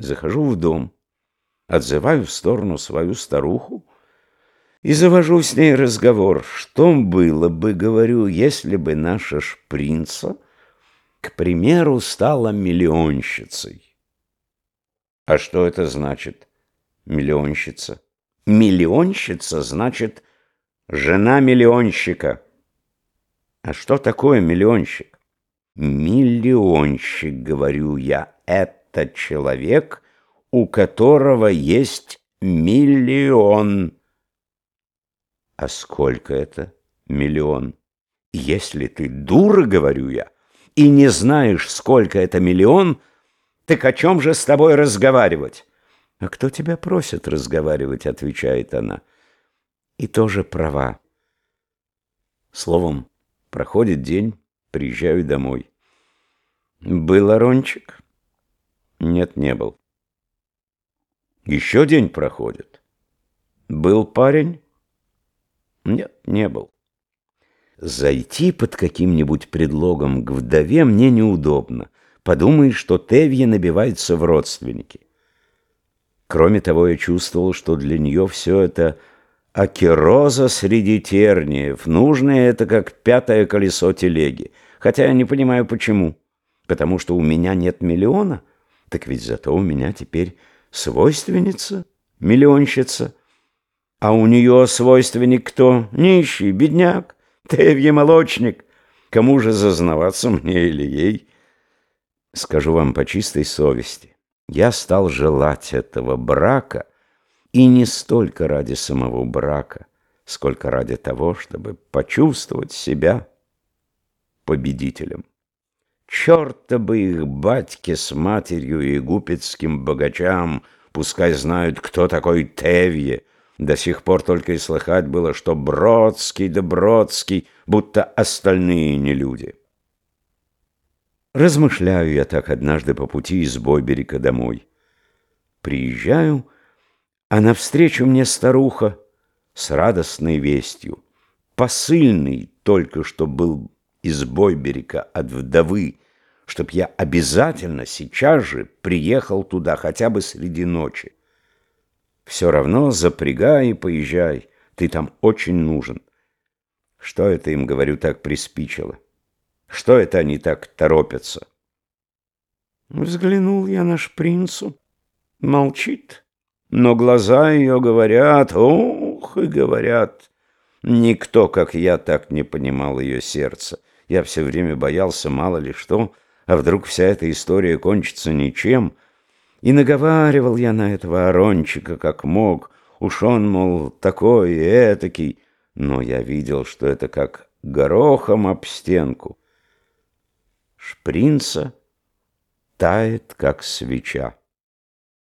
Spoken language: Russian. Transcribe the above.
Захожу в дом, отзываю в сторону свою старуху и завожу с ней разговор. Что было бы, говорю, если бы наша шпринца, к примеру, стала миллионщицей? А что это значит, миллионщица? Миллионщица значит жена миллионщика. А что такое миллионщик? Миллионщик, говорю я, это человек, у которого есть миллион. А сколько это миллион? Если ты дура, говорю я, и не знаешь, сколько это миллион, так о чем же с тобой разговаривать? А кто тебя просит разговаривать, отвечает она. И тоже права. Словом, проходит день, приезжаю домой. Был Арончик? Нет, не был. Еще день проходит. Был парень? Нет, не был. Зайти под каким-нибудь предлогом к вдове мне неудобно. Подумаешь, что Тевье набивается в родственники. Кроме того, я чувствовал, что для нее все это акероза среди терниев. Нужное это как пятое колесо телеги. Хотя я не понимаю, почему. Потому что у меня нет миллиона. Так ведь зато у меня теперь свойственница, миллионщица. А у нее свойственник кто? Нищий, бедняк, Тевье молочник. Кому же зазнаваться, мне или ей? Скажу вам по чистой совести. Я стал желать этого брака, и не столько ради самого брака, сколько ради того, чтобы почувствовать себя победителем. Черта бы их батьки с матерью и егупетским богачам, пускай знают, кто такой Тевье. До сих пор только и слыхать было, что Бродский да Бродский, будто остальные не люди. Размышляю я так однажды по пути из Бойберика домой. Приезжаю, а навстречу мне старуха с радостной вестью. Посыльный только что был из Бойберика от вдовы, чтоб я обязательно сейчас же приехал туда, хотя бы среди ночи. Все равно запрягай и поезжай, ты там очень нужен. Что это им, говорю, так приспичило? Что это они так торопятся? Взглянул я на шпринцу. Молчит, но глаза ее говорят, ох, и говорят. Никто, как я, так не понимал ее сердце. Я все время боялся, мало ли что, а вдруг вся эта история кончится ничем. И наговаривал я на этого Арончика как мог. Уж он, мол, такой и этакий. Но я видел, что это как горохом об стенку. Шпринца тает, как свеча.